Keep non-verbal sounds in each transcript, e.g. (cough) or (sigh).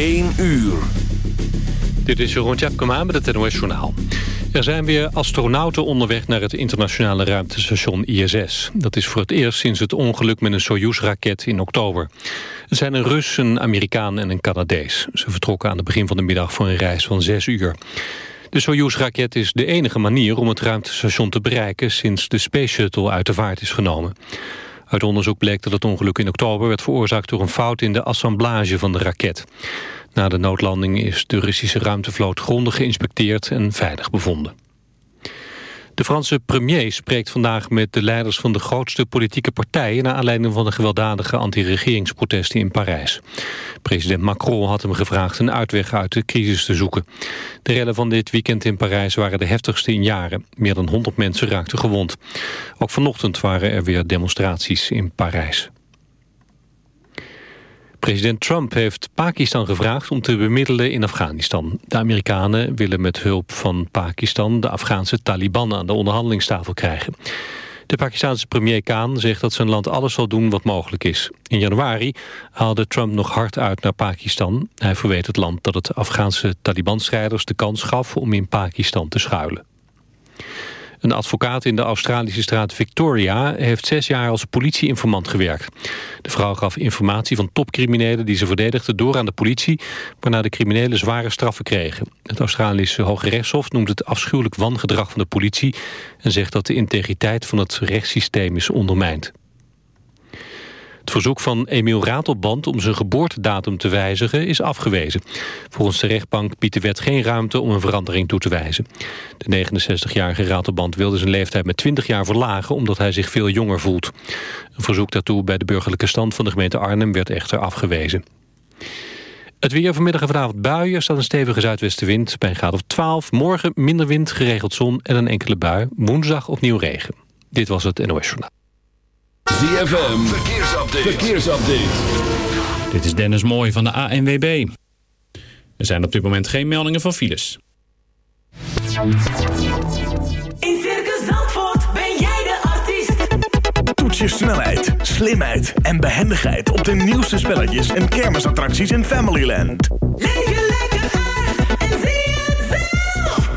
1 uur. Dit is Jeroen Tjepkema met het NOS Journaal. Er zijn weer astronauten onderweg naar het internationale ruimtestation ISS. Dat is voor het eerst sinds het ongeluk met een Soyuz-raket in oktober. Het zijn een Rus, een Amerikaan en een Canadees. Ze vertrokken aan het begin van de middag voor een reis van zes uur. De Soyuz-raket is de enige manier om het ruimtestation te bereiken... sinds de Space Shuttle uit de vaart is genomen. Uit onderzoek bleek dat het ongeluk in oktober werd veroorzaakt door een fout in de assemblage van de raket. Na de noodlanding is de Russische ruimtevloot grondig geïnspecteerd en veilig bevonden. De Franse premier spreekt vandaag met de leiders van de grootste politieke partijen... naar aanleiding van de gewelddadige anti-regeringsprotesten in Parijs. President Macron had hem gevraagd een uitweg uit de crisis te zoeken. De rellen van dit weekend in Parijs waren de heftigste in jaren. Meer dan 100 mensen raakten gewond. Ook vanochtend waren er weer demonstraties in Parijs. President Trump heeft Pakistan gevraagd om te bemiddelen in Afghanistan. De Amerikanen willen met hulp van Pakistan de Afghaanse Taliban aan de onderhandelingstafel krijgen. De Pakistanse premier Khan zegt dat zijn land alles zal doen wat mogelijk is. In januari haalde Trump nog hard uit naar Pakistan. Hij verweet het land dat het Afghaanse Taliban-strijders de kans gaf om in Pakistan te schuilen. Een advocaat in de Australische straat Victoria heeft zes jaar als politieinformant gewerkt. De vrouw gaf informatie van topcriminelen die ze verdedigde door aan de politie, waarna de criminelen zware straffen kregen. Het Australische Hoge Rechtshof noemt het afschuwelijk wangedrag van de politie en zegt dat de integriteit van het rechtssysteem is ondermijnd. Het verzoek van Emiel Ratelband om zijn geboortedatum te wijzigen is afgewezen. Volgens de rechtbank biedt de wet geen ruimte om een verandering toe te wijzen. De 69-jarige Ratelband wilde zijn leeftijd met 20 jaar verlagen omdat hij zich veel jonger voelt. Een verzoek daartoe bij de burgerlijke stand van de gemeente Arnhem werd echter afgewezen. Het weer vanmiddag en vanavond buien. staat een stevige zuidwestenwind bij een graad of 12. Morgen minder wind, geregeld zon en een enkele bui. Woensdag opnieuw regen. Dit was het NOS Journaal. ZFM, verkeersupdate. verkeersupdate. Dit is Dennis Mooij van de ANWB. Er zijn op dit moment geen meldingen van files. In Circus Zandvoort ben jij de artiest. Toets je snelheid, slimheid en behendigheid op de nieuwste spelletjes en kermisattracties in Familyland. Leef je lekker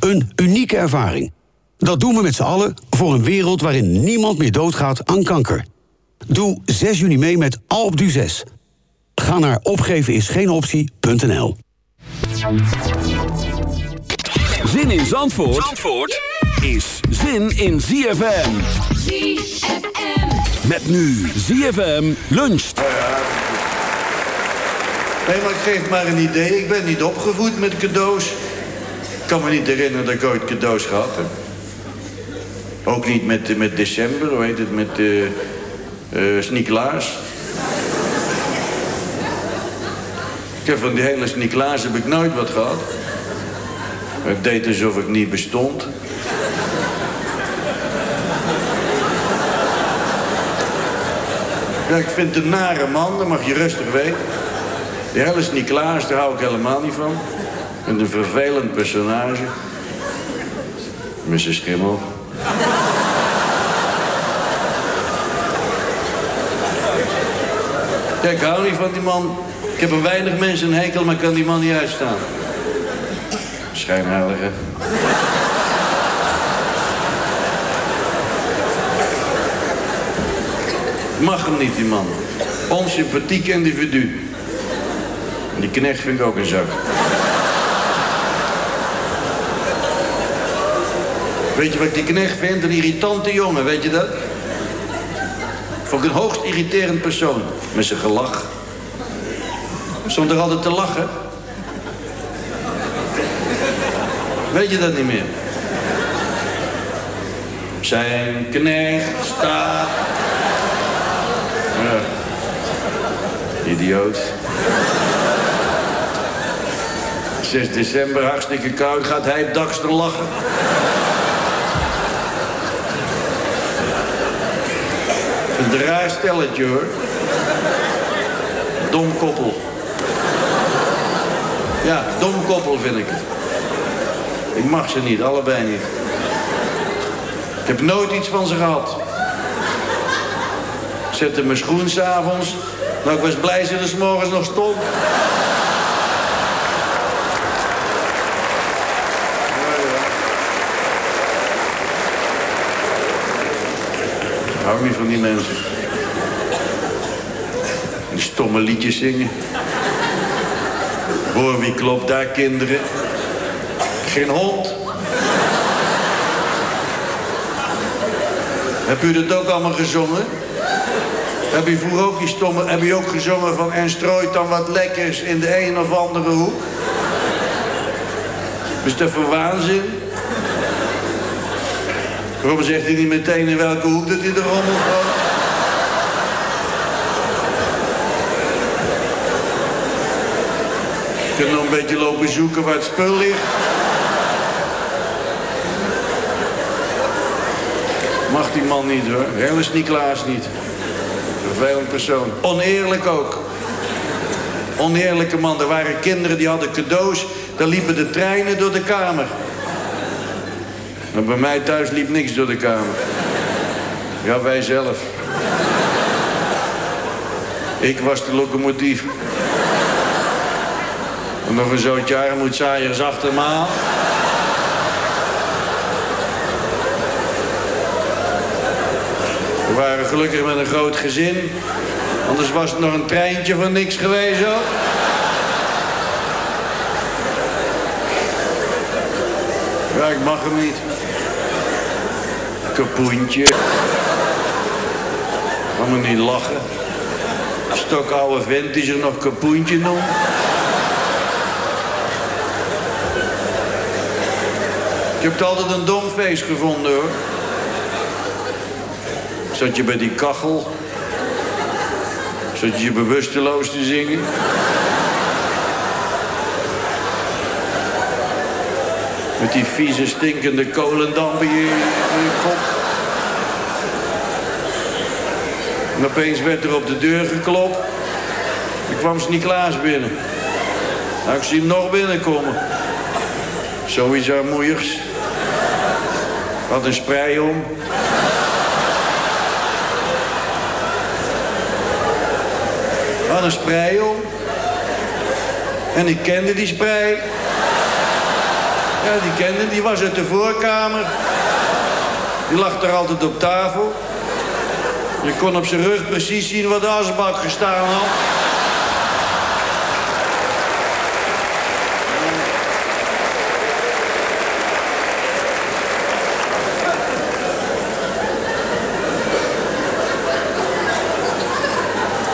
Een unieke ervaring. Dat doen we met z'n allen voor een wereld waarin niemand meer doodgaat aan kanker. Doe 6 juni mee met Alpe d'Huez. Ga naar opgevenisgeenoptie.nl Zin in Zandvoort, Zandvoort is zin in ZFM. ZFM. Met nu ZFM luncht. Nee, maar ik geef maar een idee. Ik ben niet opgevoed met cadeaus. Ik kan me niet herinneren dat ik ooit cadeaus gehad heb. Ook niet met, met december, hoe heet het, met uh, uh, Sint-Nicolaas. heb van die hele Sint-Niklaas heb ik nooit wat gehad. Ik deed alsof ik niet bestond. Ja, ik vind het een nare man, dat mag je rustig weten. Die hele Sint-Niklaas, daar hou ik helemaal niet van. En een vervelend personage. Mrs. Schimmel. Ja, ik hou niet van die man. Ik heb een weinig mensen een hekel, maar kan die man niet uitstaan. Schijnheilige. Mag hem niet, die man. Onsympathiek individu. Die knecht vind ik ook een zak. Weet je wat ik die knecht vind? Een irritante jongen, weet je dat? Vond ik een hoogst irriterend persoon. Met zijn gelach. Stond er altijd te lachen. Weet je dat niet meer? Zijn knecht staat... Idioot. 6 december, hartstikke koud, gaat hij dakster lachen. Een raar stelletje hoor. Dom koppel. Ja, dom koppel vind ik het. Ik mag ze niet, allebei niet. Ik heb nooit iets van ze gehad. Ik zette mijn schoen s'avonds. Nou, ik was blij ze er s morgens nog stond. Hou niet van die mensen. Die stomme liedjes zingen. Hoor wie klopt daar, kinderen? Geen hond. Heb u dat ook allemaal gezongen? Heb u vroeger ook die stomme... Heb u ook gezongen van... En strooit dan wat lekkers in de een of andere hoek? Is dat voor waanzin? Waarom zegt hij niet meteen in welke hoek dat hij de rommel gaat? Je nog een beetje lopen zoeken waar het spul ligt. Mag die man niet hoor. Hele Niklaas niet. Vervelend persoon. Oneerlijk ook. Oneerlijke man. Er waren kinderen die hadden cadeaus. Daar liepen de treinen door de kamer. Bij mij thuis liep niks door de kamer. Ja, wij zelf. Ik was de locomotief. En nog een zootje armoedzaaiers achter me aan. We waren gelukkig met een groot gezin. Anders was het nog een treintje van niks geweest ook. Ja, ik mag hem niet. Kapoentje. Ga me niet lachen. Stokoude vent die zich nog kapoentje noemt. Ik heb het altijd een dom feest gevonden hoor. Zat je bij die kachel. Zat je bewusteloos te zingen. Met die vieze stinkende kolendamp in je, kop. En opeens werd er op de deur geklopt. Er kwam Sint-Niklaas binnen. Nou, ik zie hem nog binnenkomen. Zoiets armoeigs. Had een sprei om. Had een sprei om. En ik kende die sprei. Die kende, die was uit de voorkamer. Die lag er altijd op tafel. Je kon op zijn rug precies zien wat de asbak gestaan had.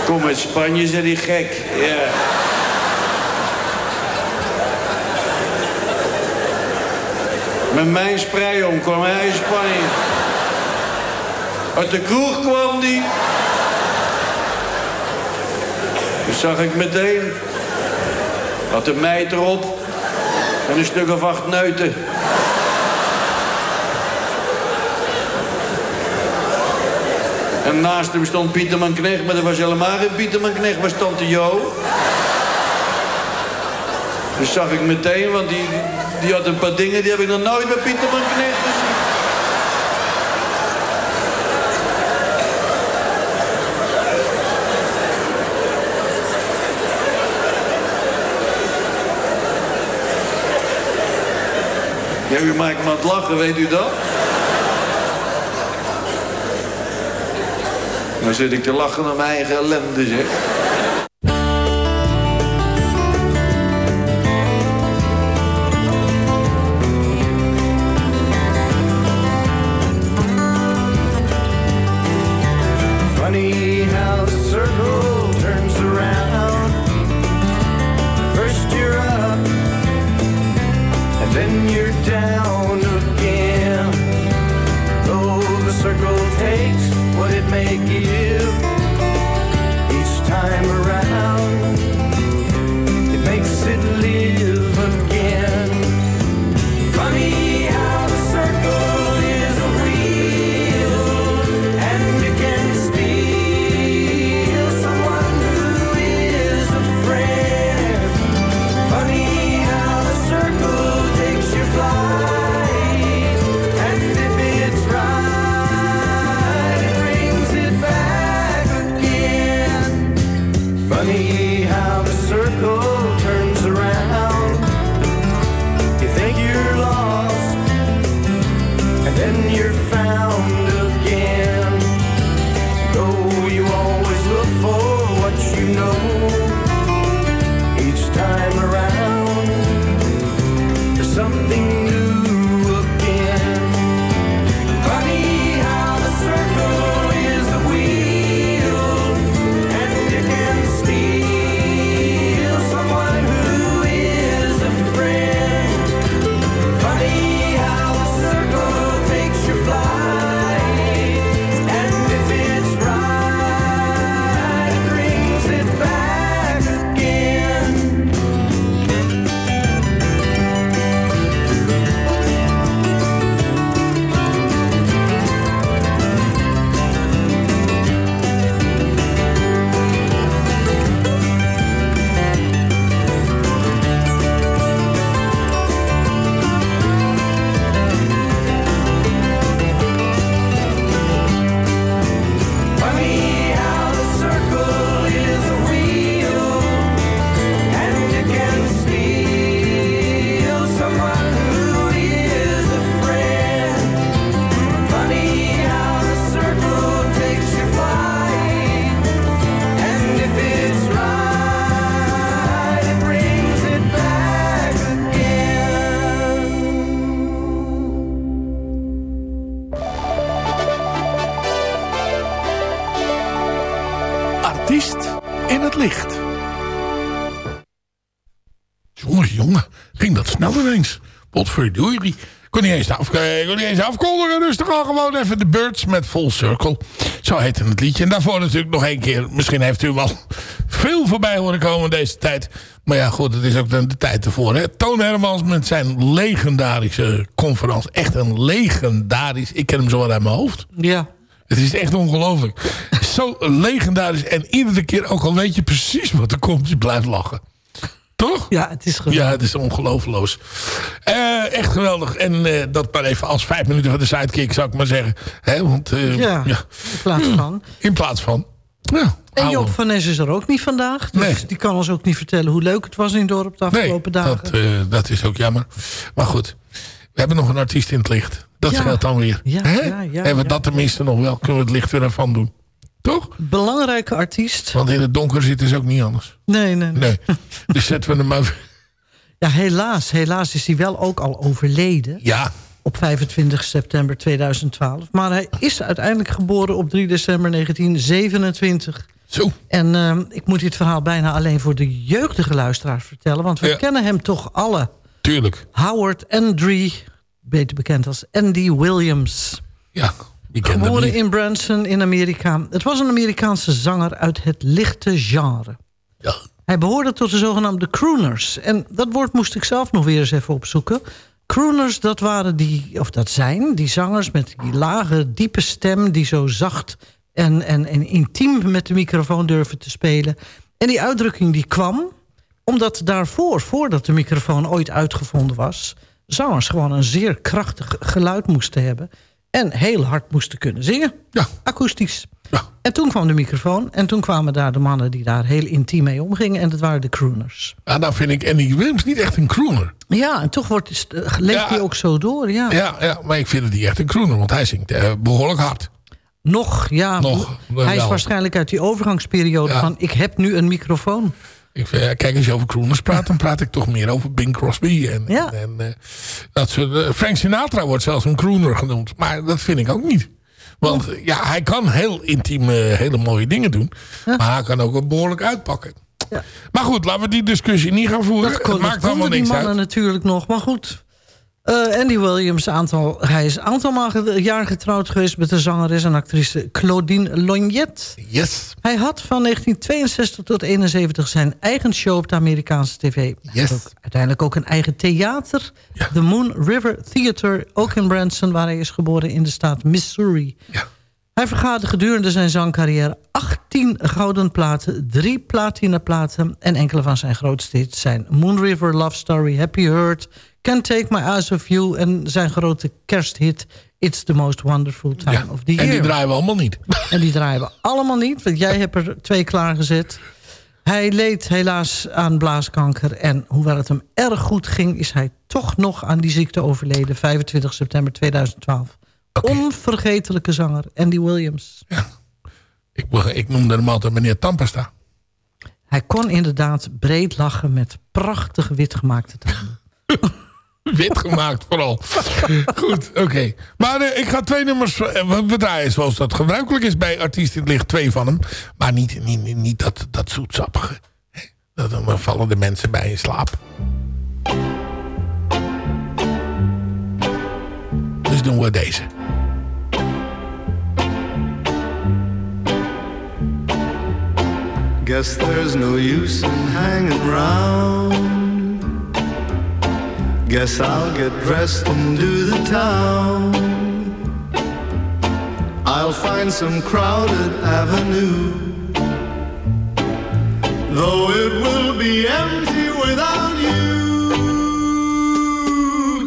Kom uit Spanje, zei die gek. Ja. Met mijn sprei om kwam hij in Spanje. Uit de kroeg kwam die. Dus zag ik meteen. Had een meid erop. En een stuk of acht neuten. En naast hem stond Pieterman Knecht, maar dat was helemaal geen Pieterman Knecht, was tante Jo. Dus zag ik meteen, want die, die had een paar dingen... die heb ik nog nooit bij Pieterman Knecht gezien. Ja, u maakt me aan het lachen, weet u dat? Dan zit ik te lachen om mijn eigen ellende, zeg. Time Potverdorie. Kon niet eens, af, eh, kon niet eens afkondigen, dus dan gaan gewoon even de Birds met Full Circle. Zo heette het liedje. En daarvoor natuurlijk nog één keer. Misschien heeft u al veel voorbij horen komen deze tijd. Maar ja, goed, het is ook de, de tijd ervoor. Hè? Toon Hermans met zijn legendarische conferentie. Echt een legendarisch. Ik ken hem zo wel uit mijn hoofd. Ja. Het is echt ongelooflijk. Zo legendarisch. En iedere keer, ook al weet je precies wat er komt, je blijft lachen. Toch? Ja, het is geweldig. Ja, het is ongelooflijk. Eh, echt geweldig. En eh, dat maar even als vijf minuten van de sidekick, zou ik maar zeggen. Hè, want, eh, Ja, in plaats van. In plaats van. Ja, En hou Joop hem. van Nes is er ook niet vandaag. Dus Nee. die kan ons ook niet vertellen hoe leuk het was in het dorp de afgelopen dagen. Dat, dat is ook jammer. Maar goed, we hebben nog een artiest in het licht. Dat Ja. scheelt dan weer. Ja, Hè? ja, ja, hebben we dat tenminste nog wel. Kunnen we het licht weer ervan doen. Toch? Belangrijke artiest. Want in het donker zitten is ook niet anders. Nee, nee, nee. Nee. (laughs) dus zetten we hem maar... Ja, helaas. Helaas is hij wel ook al overleden. Ja. Op 25 september 2012. Maar hij is uiteindelijk geboren op 3 december 1927. Zo. En eh, ik moet dit verhaal bijna alleen voor de jeugdige luisteraars vertellen. Want we Ja. kennen hem toch alle. Tuurlijk. Howard Andre, beter bekend als Andy Williams. Ja, Geboren in Branson in Amerika. Het was een Amerikaanse zanger uit het lichte genre. Ja. Hij behoorde tot de zogenaamde crooners. En dat woord moest ik zelf nog weer eens even opzoeken. Crooners, dat waren die, of dat zijn, die zangers met die lage, diepe stem... die zo zacht en, en, en intiem met de microfoon durven te spelen. En die uitdrukking die kwam omdat daarvoor, voordat de microfoon ooit uitgevonden was... zangers gewoon een zeer krachtig geluid moesten hebben... en heel hard moesten kunnen zingen. Ja. Akoestisch. En toen kwam de microfoon en toen kwamen daar de mannen... die daar heel intiem mee omgingen en dat waren de crooners. Ja, nou vind ik Andy Williams niet echt een crooner. Ja, en toch wordt, eh, leeft Ja. hij ook zo door, ja. Ja, ja, maar ik vind het niet echt een crooner, want hij zingt eh, behoorlijk hard. Nog, ja. Nog, hij is wel. waarschijnlijk uit die overgangsperiode Ja. van... ik heb nu een microfoon. Ik, ja, kijk, als je over crooners praat, dan praat ik toch meer over Bing Crosby. En, Ja. en, en, eh, dat soort, eh, Frank Sinatra wordt zelfs een crooner genoemd. Maar dat vind ik ook niet. Want ja, hij kan heel intiem eh, hele mooie dingen doen. Maar hij kan ook behoorlijk uitpakken. Maar goed, laten we die discussie niet gaan voeren. Dat, kon, het dat maakt allemaal die niks mannen uit. natuurlijk nog. Maar goed, Eh, Andy Williams, aantal, hij is een aantal maal jaar getrouwd geweest... met de zangeres en actrice Claudine Lognet. Yes. Hij had van 1962 tot 71 zijn eigen show op de Amerikaanse tv. Yes. ook uiteindelijk ook een eigen theater. The Moon River Theater, ook in Branson... waar hij is geboren in de staat Missouri. Hij vergaarde gedurende zijn zangcarrière 18 gouden platen, 3 platinaplaten... en enkele van zijn grootste hits zijn Moon River, Love Story, Happy Heart... Can't Take My Eyes Off You en zijn grote kersthit... It's the Most Wonderful Time of the Year. En die draaien we allemaal niet. (laughs) En die draaien we allemaal niet, want jij hebt er twee klaargezet. Hij leed helaas aan blaaskanker. En hoewel het hem erg goed ging... is hij toch nog aan die ziekte overleden. 25 september 2012. Onvergetelijke zanger, Andy Williams. Ik, ik noemde hem altijd meneer Tampesta. Hij kon inderdaad breed lachen met prachtig wit gemaakte tanden. (laughs) (laughs) Wit gemaakt vooral. Goed, oké. Maar eh, ik ga twee nummers... eh, we we draaien zoals dat gebruikelijk is bij Artiest in het Licht. Twee van hem. Maar niet, niet, niet, dat, dat zoetsappige. Dat, dan vallen de mensen bij in slaap. Dus doen we deze. Guess there's no use in hanging round. Guess I'll get dressed and do the town. I'll find some crowded avenue. Though it will be empty without you.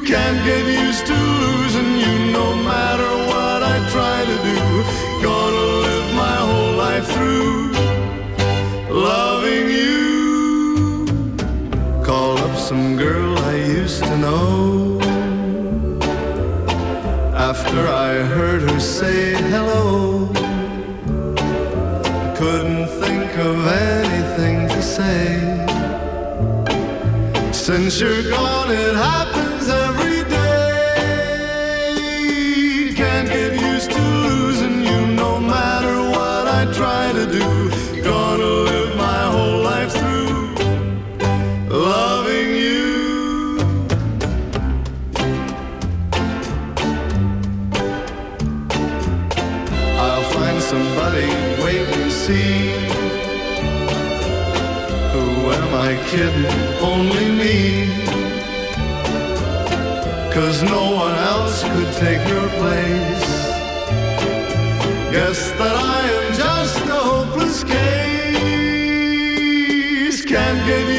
Can't get used to losing you no matter what I try to do. Gonna live my whole life through loving you. Call up some girl to know. After I heard her say hello, I couldn't think of anything to say. Since you're gone, it happens Am I? Only me. Cause no one else could take your place. Guess that I am just a hopeless case. Can't get used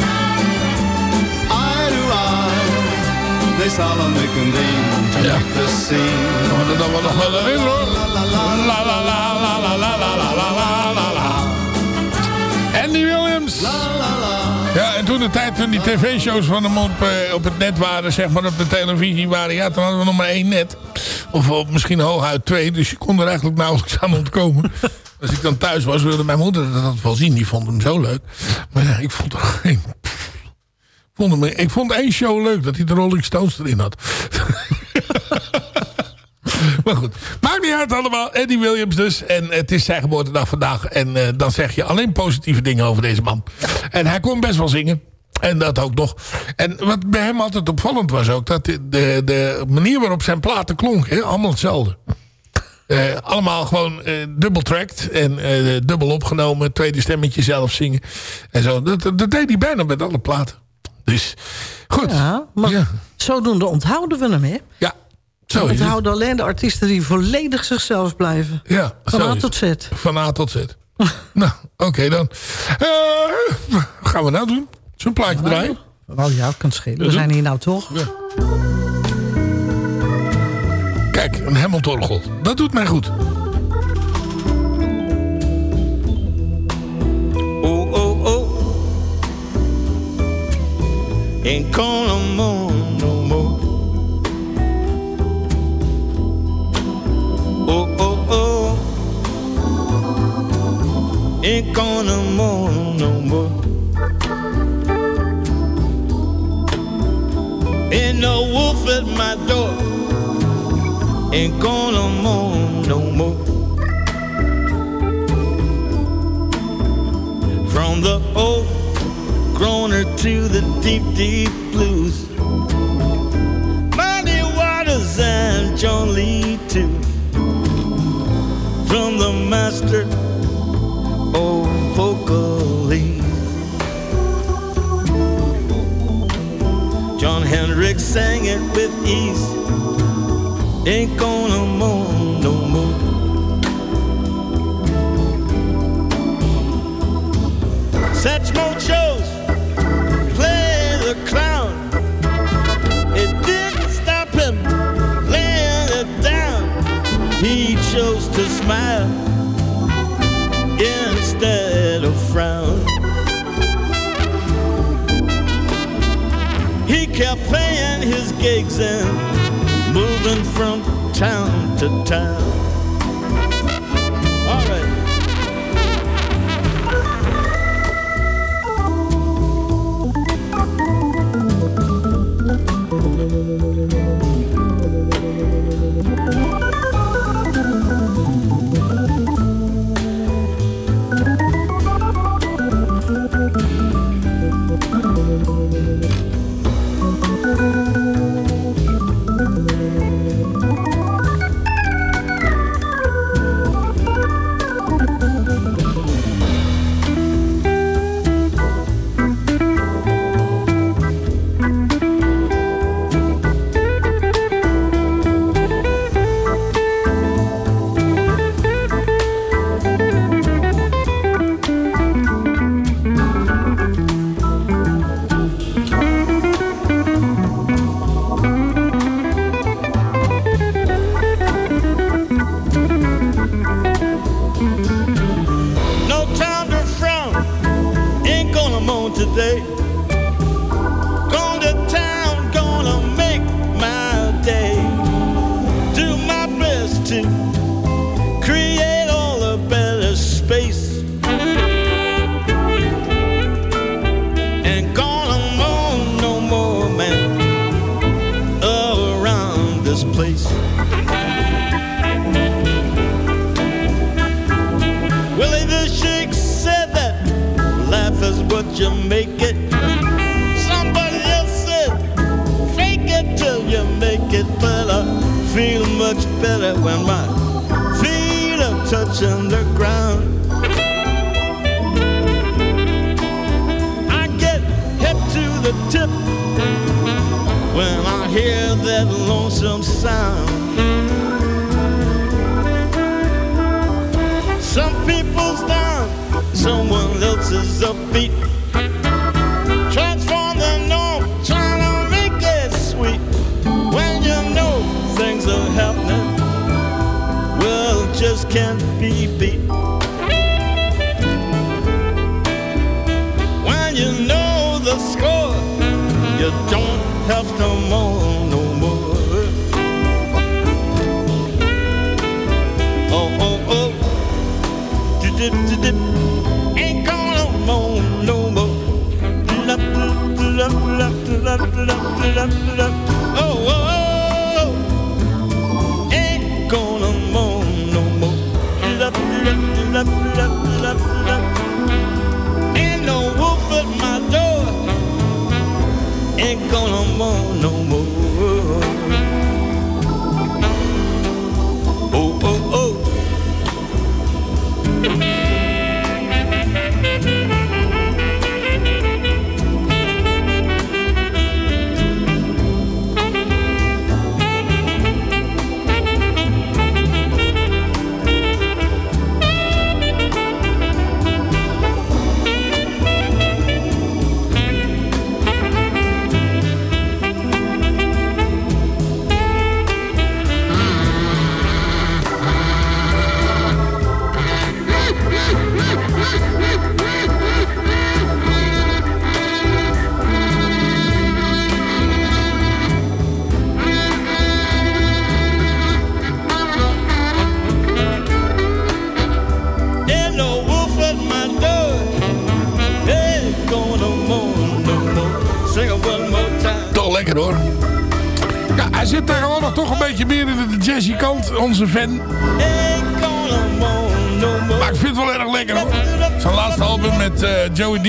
They solemnly convene to make the scene. er dan wel nog wel in hoor. La la la la la la la la la la la la. Andy Williams. Ja, en toen de tijd toen die tv-shows van hem op, eh, op het net waren, zeg maar op de televisie waren, ja, toen hadden we nog maar één net. Of op, misschien hooguit twee, dus je kon er eigenlijk nauwelijks aan ontkomen. Als ik dan thuis was, wilde mijn moeder dat wel zien. Die vond hem zo leuk. Maar ja, ik vond er geen... Ik vond één show leuk, dat hij de Rolling Stones erin had. (laughs) Maar goed, maakt niet uit allemaal. Eddie Williams dus. En het is zijn geboortedag vandaag. En eh, dan zeg je alleen positieve dingen over deze man. En hij kon best wel zingen. En dat ook nog. En wat bij hem altijd opvallend was ook... dat de, de, manier waarop zijn platen klonken... allemaal hetzelfde. Eh, allemaal gewoon eh dubbel en dubbel opgenomen. Tweede stemmetje zelf zingen. En zo. Dat, dat deed hij bijna met alle platen. Dus goed. Ja, maar zodoende onthouden we hem, hè? Ja, We zo het. onthouden alleen de artiesten die volledig zichzelf blijven. Ja, Van A tot. Z. Van A tot Z. (laughs) nou, oké dan. Eh, wat gaan we nou doen? Zo'n plaatje draaien? Oh ja, kan schelen. We Ja, zijn hier nou toch? Kijk, een Hamiltorgel. Dat doet mij goed. Ain't gonna mourn no more. Oh, oh, oh. Ain't gonna mourn no more. Ain't no wolf at my door. Ain't gonna mourn no more. From the old groaner to the deep, deep blues. Muddy Waters and John Lee too. From the master of vocally. John Hendricks sang it with ease. Ain't gonna mourn no more. Such more gigs and moving from town to town.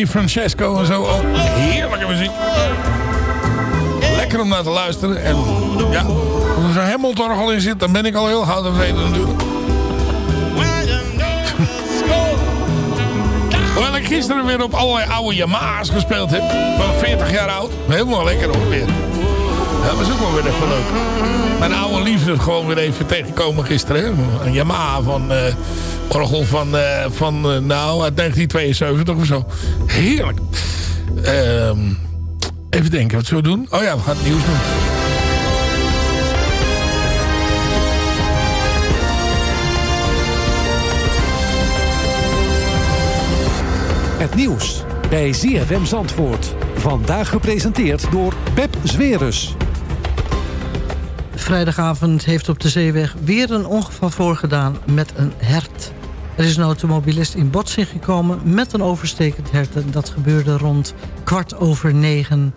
Joey DiFrancesco en zo. Heerlijke muziek. Lekker om naar te luisteren. En ja, als er zo'n Hamilton in zit, dan ben ik al heel gauw tevreden natuurlijk. (laughs) Hoewel ik gisteren weer op allerlei oude Yamaha's gespeeld heb. Van 40 jaar oud. Helemaal lekker hoor weer. Dat was ook wel weer even leuk. Mijn oude liefde gewoon weer even tegenkomen gisteren. Hè? Een Yamaha van... eh, orgel van, eh, van eh, nou, uit 1972 of zo. Heerlijk. Ehm, even denken, wat zullen we doen? Oh ja, we gaan het nieuws doen. Het nieuws bij ZFM Zandvoort. Vandaag gepresenteerd door Pep Zwerus. Vrijdagavond heeft op de zeeweg weer een ongeval voorgedaan met een hert. Er is een automobilist in botsing gekomen met een overstekend hert. Dat gebeurde rond kwart over negen.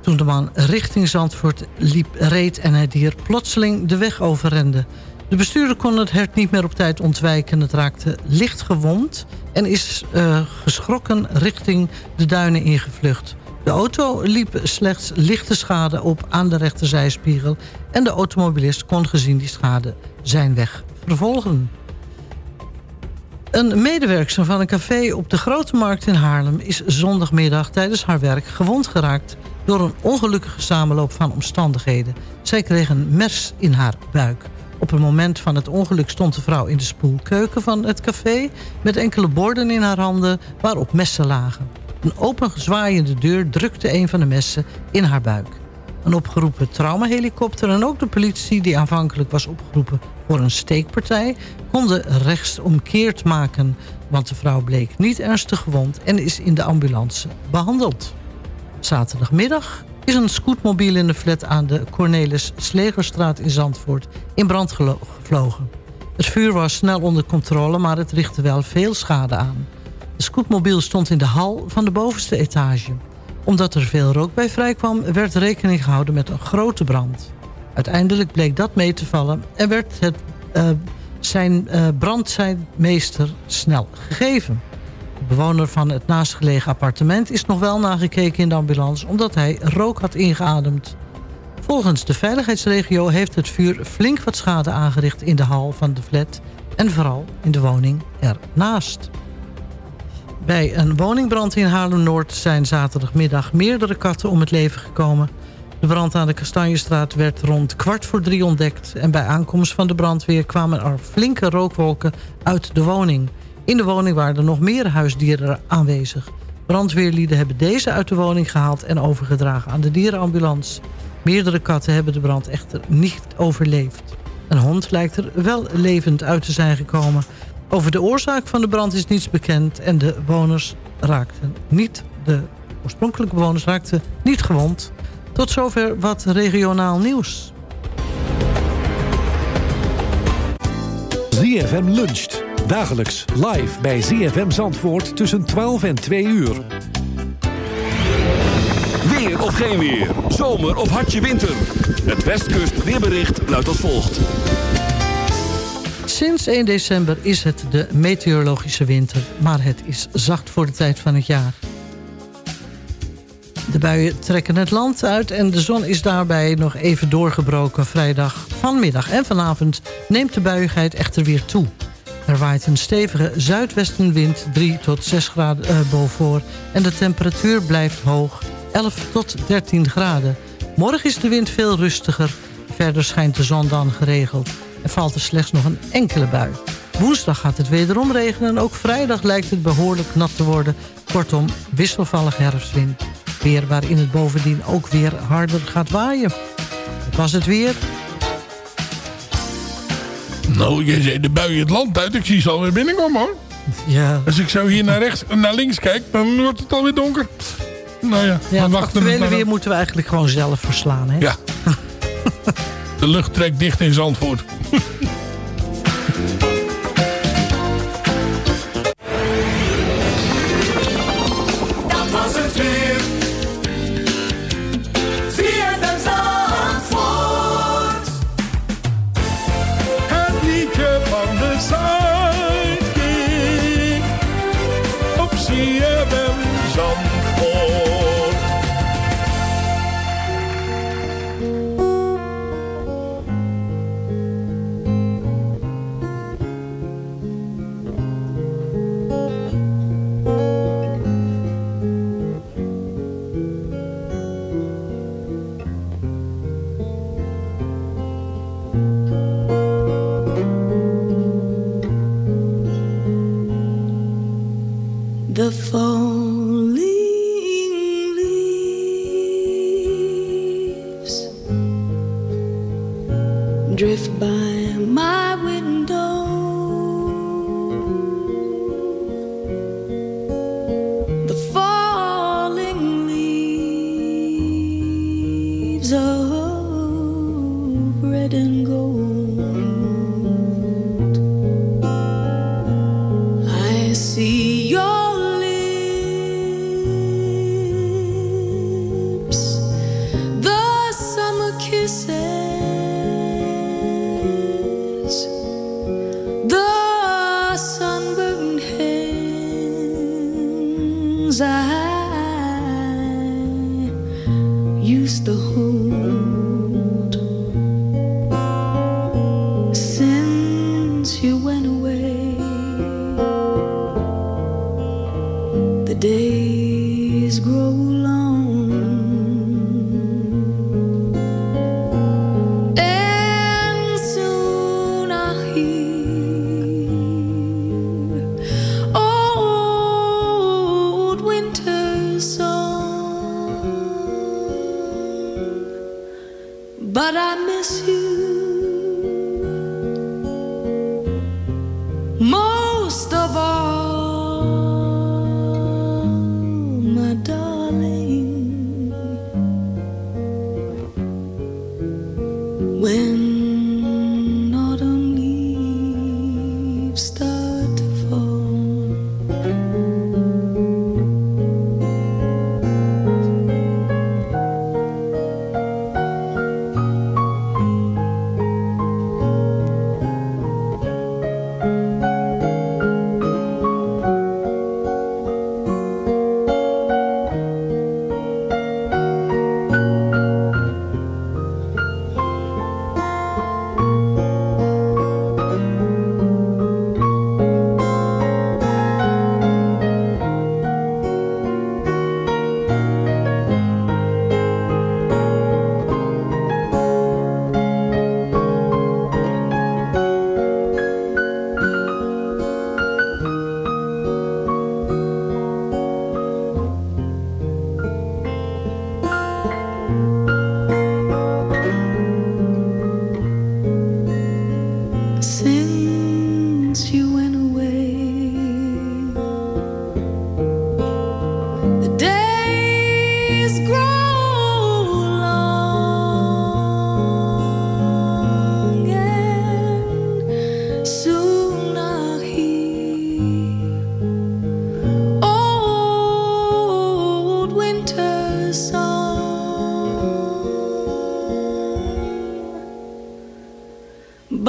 Toen de man richting Zandvoort liep, reed en het dier plotseling de weg overrende. De bestuurder kon het hert niet meer op tijd ontwijken. Het raakte licht gewond en is eh, geschrokken richting de duinen ingevlucht. De auto liep slechts lichte schade op aan de rechterzijspiegel... en de automobilist kon gezien die schade zijn weg vervolgen. Een medewerkster van een café op de Grote Markt in Haarlem... is zondagmiddag tijdens haar werk gewond geraakt... door een ongelukkige samenloop van omstandigheden. Zij kreeg een mes in haar buik. Op het moment van het ongeluk stond de vrouw in de spoelkeuken van het café... met enkele borden in haar handen waarop messen lagen. Een opengezwaaiende deur drukte een van de messen in haar buik. Een opgeroepen traumahelikopter en ook de politie... die aanvankelijk was opgeroepen voor een steekpartij... konden rechtsomkeerd maken, want de vrouw bleek niet ernstig gewond... en is in de ambulance behandeld. Zaterdagmiddag is een scootmobiel in de flat aan de Cornelis Slegerstraat in Zandvoort in brand gevlogen. Het vuur was snel onder controle, maar het richtte wel veel schade aan. De scootmobiel stond in de hal van de bovenste etage. Omdat er veel rook bij vrijkwam, werd rekening gehouden met een grote brand. Uiteindelijk bleek dat mee te vallen en werd het, eh, zijn uh, brand snel gegeven. De bewoner van het naastgelegen appartement is nog wel nagekeken in de ambulance... omdat hij rook had ingeademd. Volgens de veiligheidsregio heeft het vuur flink wat schade aangericht... in de hal van de flat en vooral in de woning ernaast. Bij een woningbrand in Haarlem-Noord zijn zaterdagmiddag meerdere katten om het leven gekomen. De brand aan de Kastanjestraat werd rond kwart voor drie ontdekt... en bij aankomst van de brandweer kwamen er flinke rookwolken uit de woning. In de woning waren er nog meer huisdieren aanwezig. Brandweerlieden hebben deze uit de woning gehaald en overgedragen aan de dierenambulance. Meerdere katten hebben de brand echter niet overleefd. Een hond lijkt er wel levend uit te zijn gekomen. Over de oorzaak van de brand is niets bekend en de bewoners raakten niet, de oorspronkelijke bewoners raakten niet gewond. Tot zover wat regionaal nieuws. ZFM luncht. Dagelijks live bij ZFM Zandvoort tussen 12 en 2 uur. Weer of geen weer. Zomer of hartje winter. Het Westkust weerbericht luidt als volgt. Sinds 1 december is het de meteorologische winter, maar het is zacht voor de tijd van het jaar. De buien trekken het land uit en de zon is daarbij nog even doorgebroken vrijdag. Vanmiddag en vanavond neemt de buiigheid echter weer toe. Er waait een stevige zuidwestenwind 3 tot 6 graden uh, boven en de temperatuur blijft hoog 11 tot 13 graden. Morgen is de wind veel rustiger. Verder schijnt de zon dan geregeld. Er valt er slechts nog een enkele bui. Woensdag gaat het wederom regenen en ook vrijdag lijkt het behoorlijk nat te worden. Kortom, wisselvallig herfstwind. Weer waarin het bovendien ook weer harder gaat waaien. Dat was het weer. Nou, jij zei de buien het land uit. Ik zie ze alweer binnenkomen hoor. Ja. Als ik zo hier naar rechts naar links kijk, dan wordt het alweer donker. Nou ja, Ja, het actuele weer moeten we eigenlijk gewoon zelf verslaan. Hè? Ja. (laughs) De lucht trekt dicht in Zandvoort. (laughs)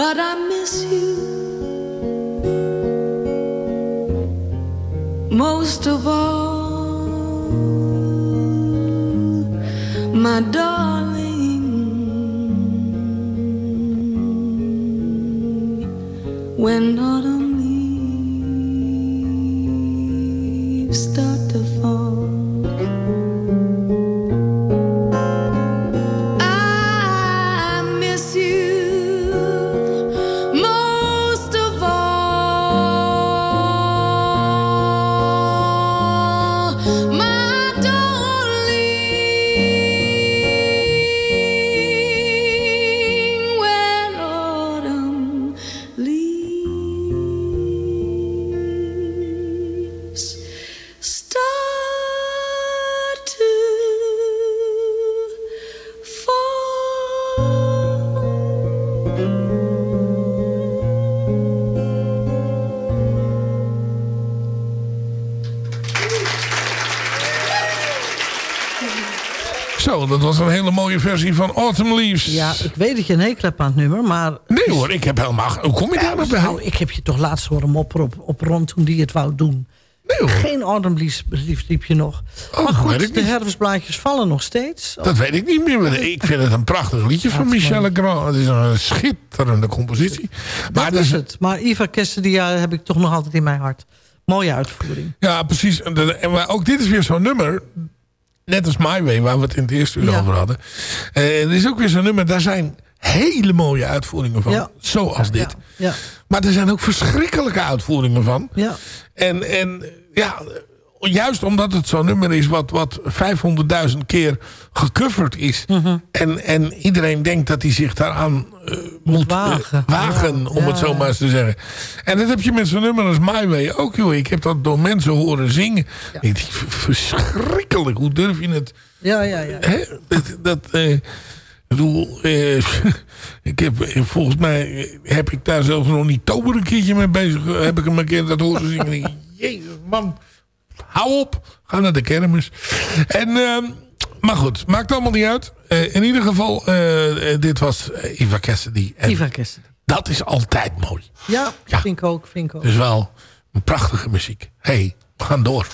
but I miss you most of all, my darling. When autumn mooie versie van Autumn Leaves. Ja, ik weet dat je een hekel hebt aan het nummer, maar... Nee hoor, ik heb helemaal... Hoe kom je daar nou bij? Nou, ik heb je toch laatst horen mopperen op, op Ron toen die het wou doen. Nee hoor. Geen ademlief liep je nog. maar weet ik goed, niet. de herfstblaadjes vallen nog steeds. Dat weet ik niet meer. maar Ik vind het een prachtig liedje van Michel Legrand. Het is een schitterende compositie. Maar dat is het. Maar Iva Kestedia heb ik toch nog altijd in mijn hart. Mooie uitvoering. Ja, precies. En Maar ook dit is weer zo'n nummer. Net als My Way, waar we het in het eerste uur Ja. over hadden. Eh, er is ook weer zo'n nummer. Daar zijn hele mooie uitvoeringen van. Ja. Zoals dit. Ja. Maar er zijn ook verschrikkelijke uitvoeringen van. Ja. En, en ja, juist omdat het zo'n nummer is wat, wat 500.000 keer gecoverd is. Mhm. en, en iedereen denkt dat hij zich daaraan eh, moet eh, wagen. wagen Ja, om het ja. zo maar eens te zeggen. En dat heb je met zo'n nummer als My Way ook, joh. Ik heb dat door mensen horen zingen. Ik denk, v- verschrikkelijk. Hoe durf je het... Ja, ja, ja. Hè? Dat, dat eh, ik bedoel, eh, (laughs) ik heb, volgens mij heb ik daar zelfs nog niet Tober een keertje mee bezig. Heb ik hem een keer dat horen zingen. Ik (laughs) Jezus man, hou op. Ga naar de kermis. En, ehm, maar goed, maakt allemaal niet uit. Eh, in ieder geval, eh, eh, dit was Eva Cassidy. En Iva dat is altijd mooi. Ja, vind ik ook. Vind ik ook. Dus wel een prachtige muziek. hey, we gaan door.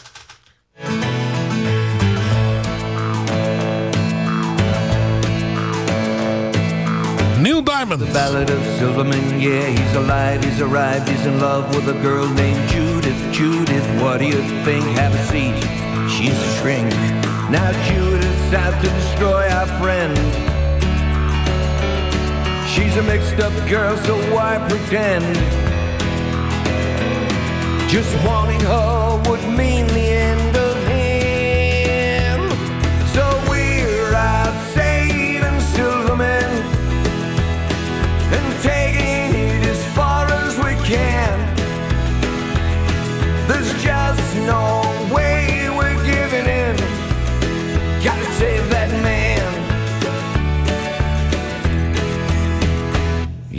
Neil Diamond. The Ballad of Silverman, yeah, he's alive, he's arrived, he's in love with a girl named Judith. Judith, what do you think? Have a seat. She's a shrink. Now Judith's out to destroy our friend. She's a mixed up girl, so why pretend? Just wanting her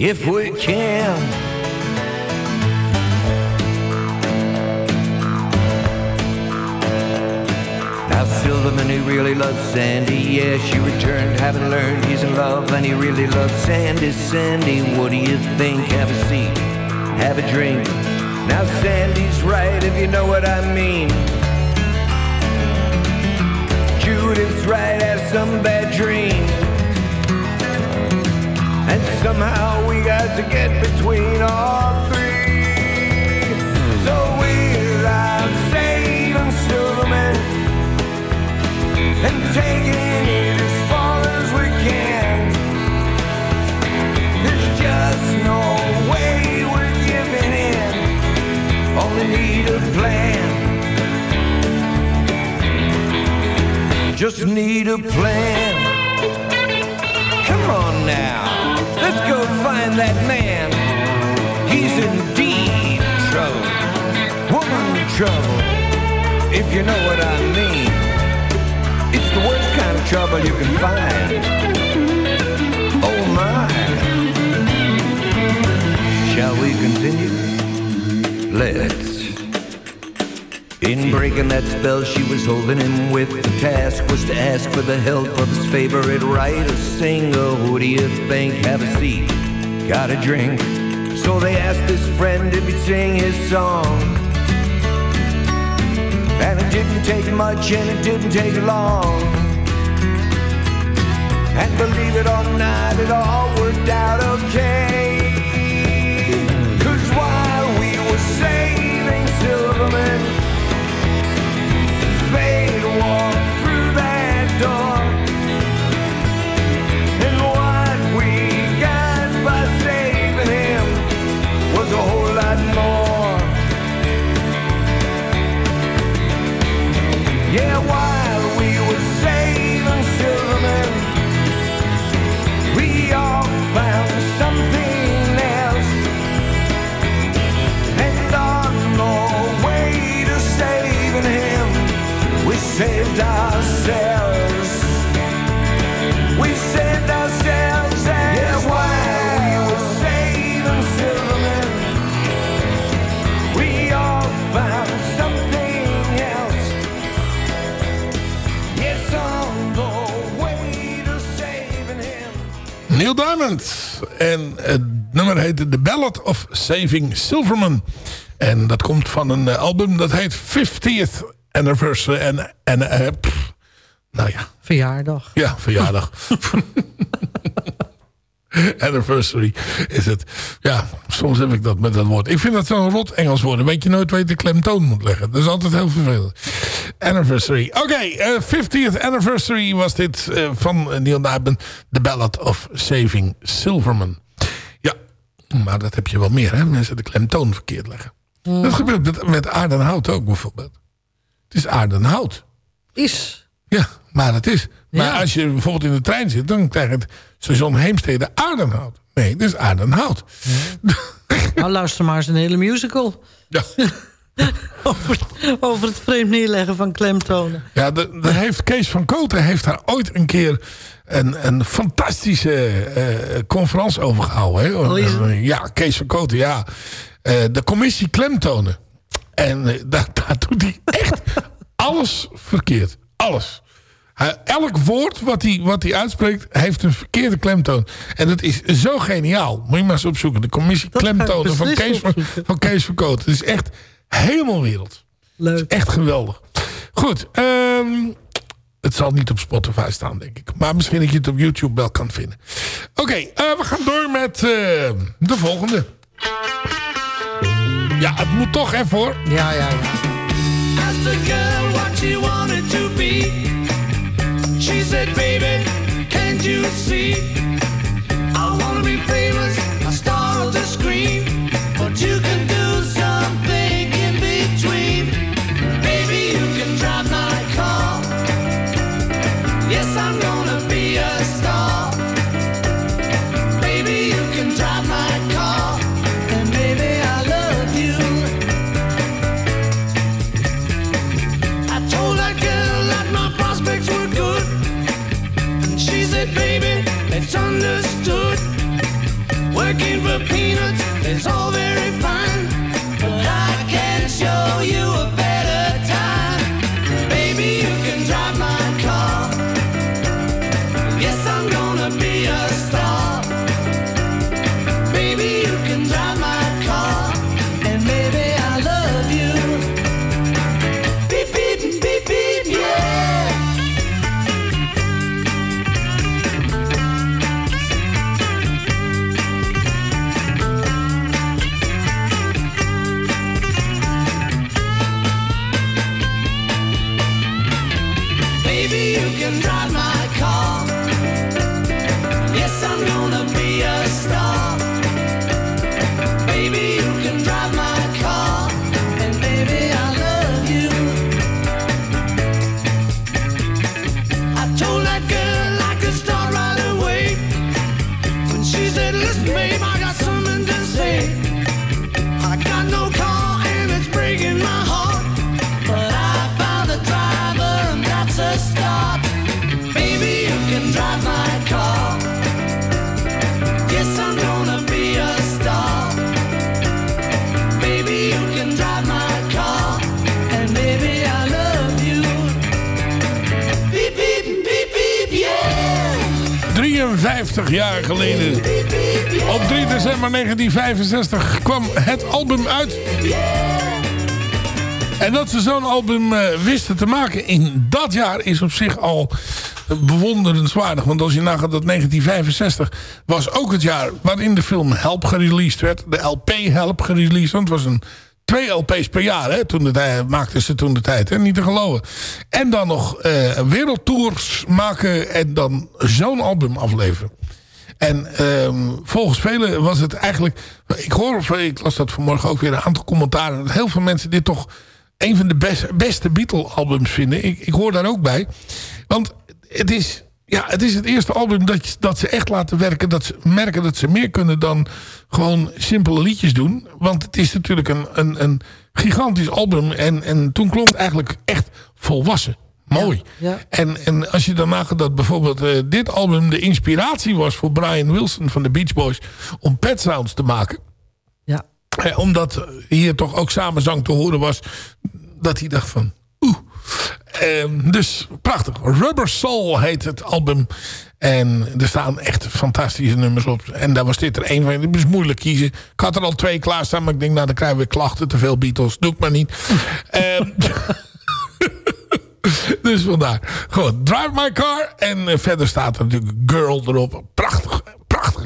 If we can. Now Silverman, he really loves Sandy. Yeah, she returned, having learned he's in love, and he really loves Sandy. Sandy, what do you think? Have a seat, have a drink. Now Sandy's right, if you know what I mean. Judith's right, has some bad dream. And somehow we got to get between all three. So we're out saving Silverman and taking it as far as we can. There's just no way we're giving in. Only need a plan. Just need a plan. Come on now, let's go find that man. He's in deep trouble, woman trouble, if you know what I mean. It's the worst kind of trouble you can find. Oh my. Shall we continue? Let's. In breaking that spell she was holding him with, the task was to ask for the help of his favorite writer, singer. Who do you think? Have a seat, got a drink. So they asked this friend if he'd sing his song. And it didn't take much and it didn't take long. And believe it or not, it all worked out okay. Cause while we were sailing Silverman, het nummer heette The Ballad of Saving Silverman. En dat komt van een eh, album dat heet 50th Anniversary. En, en eh, pff, nou ja. Verjaardag. Ja, verjaardag. (laughs) Anniversary is het. Ja, soms heb ik dat met dat woord. Ik vind dat zo'n rot Engels woord. Weet je nooit waar je de klemtoon moet leggen. Dat is altijd heel vervelend. Anniversary. Oké, eh, 50th Anniversary was dit eh, van Neil Diamond. The Ballad of Saving Silverman. Maar dat heb je wel meer, hè? Mensen de klemtoon verkeerd leggen. Dat gebeurt met, met aardenhout ook bijvoorbeeld. Het is aardenhout. Is. Ja, maar het is. Maar Ja. als je bijvoorbeeld in de trein zit, dan krijg je het station Heemstede Aardenhout. Nee, het is Aardenhout. Nou, luister maar eens een hele musical. Ja. (laughs) over, over het vreemd neerleggen van klemtonen. Ja, de- heeft Kees van Koten heeft daar ooit een keer een, een fantastische eh, conferentie over gehouden. Hè? Oh, is het? Ja, Kees van Koten, ja. Eh, de commissie klemtonen. En eh, (laughs) daar, daar doet hij echt alles verkeerd. Alles. Hij- elk woord wat hij, wat hij uitspreekt heeft een verkeerde klemtoon. En dat is zo geniaal. Moet je maar eens opzoeken. De commissie Dat klemtonen van Kees van, van Kees van Koten. Het is echt helemaal wereld. Leuk. Echt geweldig. Goed. ehm, het zal niet op Spotify staan, denk ik. Maar misschien dat je het op YouTube wel kan vinden. Oké, eh, we gaan door met eh, de volgende. Ja, het moet toch even hoor. Ja, ja, ja. Asked a girl what she wanted to be. She said, baby, can't you see? jaar geleden. Op 3 december 1965 kwam het album uit. En dat ze zo'n album eh, wisten te maken in dat jaar is op zich al bewonderenswaardig. Want als je nagaat dat 1965 was ook het jaar waarin de film Help gereleased werd. De LP Help gereleased. Want het was een twee LP's per jaar. Hè, toen de maakten ze toen de tijd. Hè, niet te geloven. En dan nog eh, wereldtours maken. En dan zo'n album afleveren. En ehm, volgens velen was het eigenlijk... Ik hoor, ik las dat vanmorgen ook weer een aantal commentaren... dat heel veel mensen dit toch een van de best, beste Beatle-albums vinden. Ik, ik hoor daar ook bij. Want het is, ja, het is het eerste album dat, dat ze echt laten werken. Dat ze merken dat ze meer kunnen dan gewoon simpele liedjes doen. Want het is natuurlijk een, een, een gigantisch album. En, en toen klonk het eigenlijk echt volwassen. Mooi. Ja. En, en als je dan nagaat dat bijvoorbeeld eh, dit album de inspiratie was voor Brian Wilson van de Beach Boys om Pet Sounds te maken. Ja. Eh, omdat hier toch ook samenzang te horen was dat hij dacht van Ehm, dus prachtig. Rubber Soul heet het album. En er staan echt fantastische nummers op. En daar was dit er één van. Het is moeilijk kiezen. Ik had er al twee klaarstaan. Maar ik denk, nou dan krijgen we klachten. Te veel Beatles. Doe ik maar niet. (laughs) Ehm, (laughs) dus vandaar. Goed, Drive My Car. En eh, verder staat er natuurlijk Girl erop. Prachtig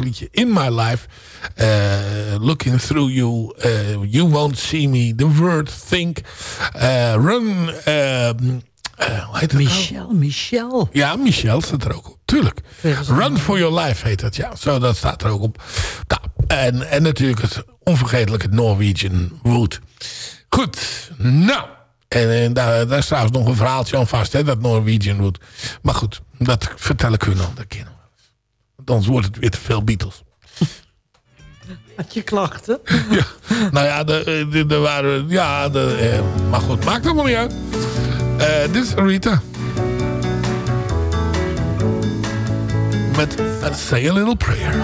liedje. In My Life. Eh, looking Through You. eh, you Won't See Me. The Word Think. eh, run. hoe heet het nou? Michel, Michel. Ja, Michel staat er ook op. Tuurlijk. Run for Your Life heet dat. Ja, zo, dat staat er ook op. Nou, en, en natuurlijk het onvergetelijke Norwegian Wood. Goed, nou. En, daar, daar is trouwens nog een verhaaltje aan vast, hè, dat Norwegian Wood. Maar goed, dat vertel ik u een andere keer. Anders wordt het weer te veel Beatles. (laughs) Had je klachten? (laughs) Nou ja, de, eh, waren... Ja, de, eh, maar goed, maakt allemaal niet uit. Eh, dit is Rita. Met uh, Say a Little Prayer.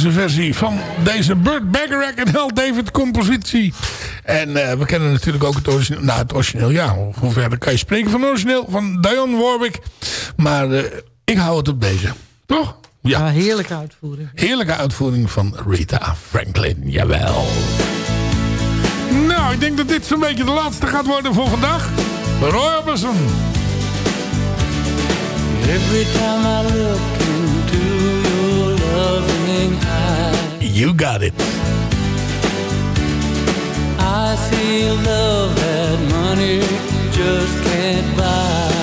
Versie van deze Burt Bacharach en Hal David compositie. En eh, we kennen natuurlijk ook het origineel. Nou, het origineel, ja. Hoe verder kan je spreken van het origineel? Van Dionne Warwick. Maar eh, ik hou het op deze. Toch? Ja, heerlijke uitvoering. Heerlijke uitvoering van Rita Franklin. Jawel. Nou, ik denk dat dit zo'n beetje de laatste gaat worden voor vandaag. Roy Orbison. Every time I look loving eyes, You got it. I see love that money just can't buy.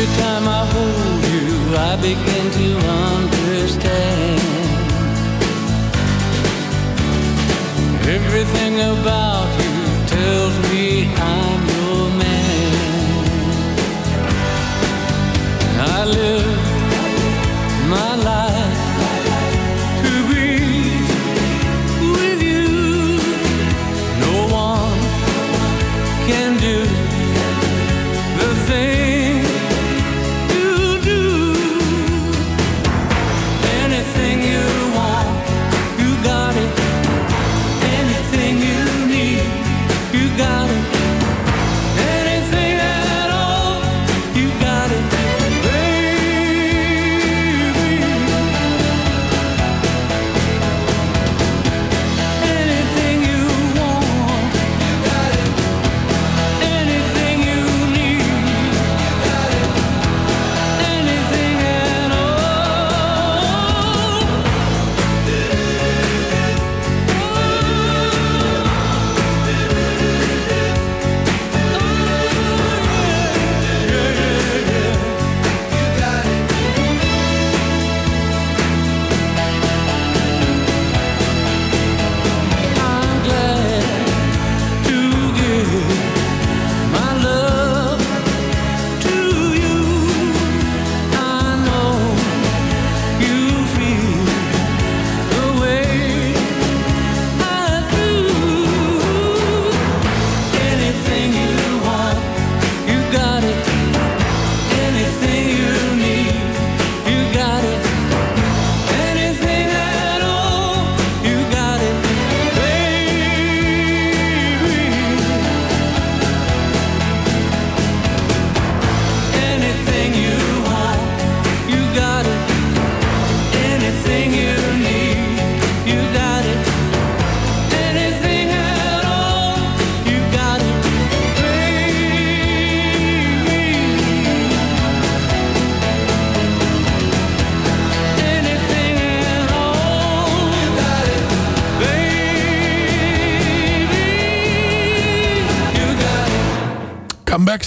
Every time I hold you, I begin to understand. Everything about you tells me I'm your man. I live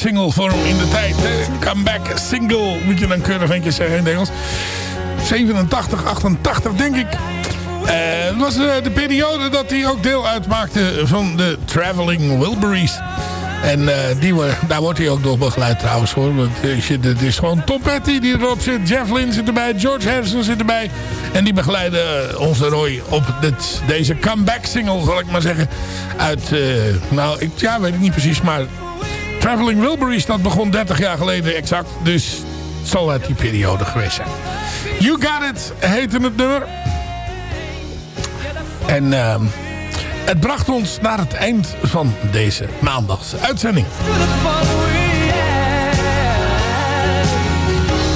single voor hem in de tijd. Comeback single, moet je dan keurig keer zeggen in het Engels. 87, 88 denk ik. Eh, Het was eh, de periode dat hij ook deel uitmaakte van de Traveling Wilburys. En eh, die, daar wordt hij ook door begeleid trouwens hoor. Want je- het is gewoon Tom Petty die erop zit. Jeff Lynne zit erbij. George Harrison zit erbij. En die begeleiden onze Roy op dit, deze comeback single zal ik maar zeggen. Uit, nou ik, ja weet ik niet precies. Maar Traveling Wilburys dat begon 30 jaar geleden exact. Dus het zal uit die periode geweest zijn. You Got It heette het nummer. En ehm, het bracht ons naar het eind van deze maandagse uitzending.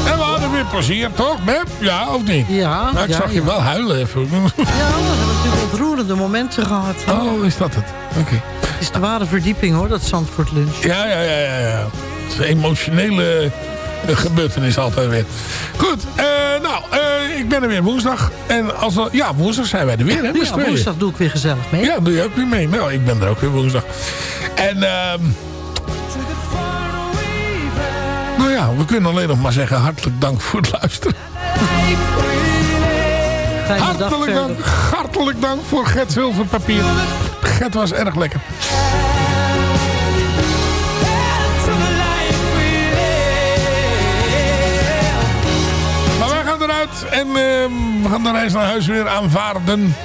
En we hadden weer plezier, toch, Beb? Ja, of niet? Ja. Nou, ik ja, zag je wel huilen even. Ja, we hebben natuurlijk ontroerende momenten gehad. Oh, is dat het? Oké. Is de ware verdieping hoor, dat Zandvoort lunch. Ja, ja, ja, ja. ja. Het is een emotionele eh, gebeurtenis altijd weer. Goed, eh, nou, eh, ik ben er weer woensdag. En als we, ja, woensdag zijn wij er weer, hè? Ja, woensdag doe ik weer gezellig mee. Ja, doe je ook weer mee. Nou, ik ben er ook weer woensdag. En, ehm nou ja, we kunnen alleen nog maar zeggen hartelijk dank voor het luisteren. Hartelijk dank, hartelijk dank voor Gert Zilverpapier. Gert was erg lekker. Maar wij gaan eruit en ehm, we gaan de reis naar huis weer aanvaarden.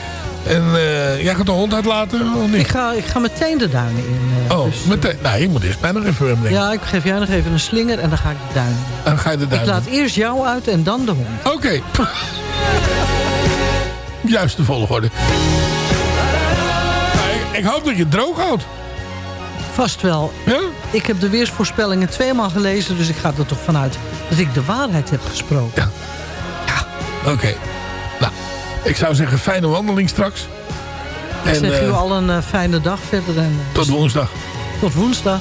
En eh, jij gaat de hond uitlaten, of niet? Ik ga, ik ga meteen de duinen in. eh, Oh, dus- meteen. Nou, je moet eerst mij nog even denken. ja, ik geef jij nog even een slinger en dan ga ik de duinen in. En dan ga je de Ik duinen. laat eerst jou uit en dan de hond. Oké. (laughs) Juiste volgorde. Ik, hoop dat je het droog houdt. Vast wel. Ja? Ik heb de weersvoorspellingen tweemaal gelezen, dus ik ga er toch vanuit dat ik de waarheid heb gesproken. Oké. Nou, ik zou zeggen fijne wandeling straks. Ik zeg eh, u al een eh, fijne dag verder en eh, tot woensdag. tot woensdag.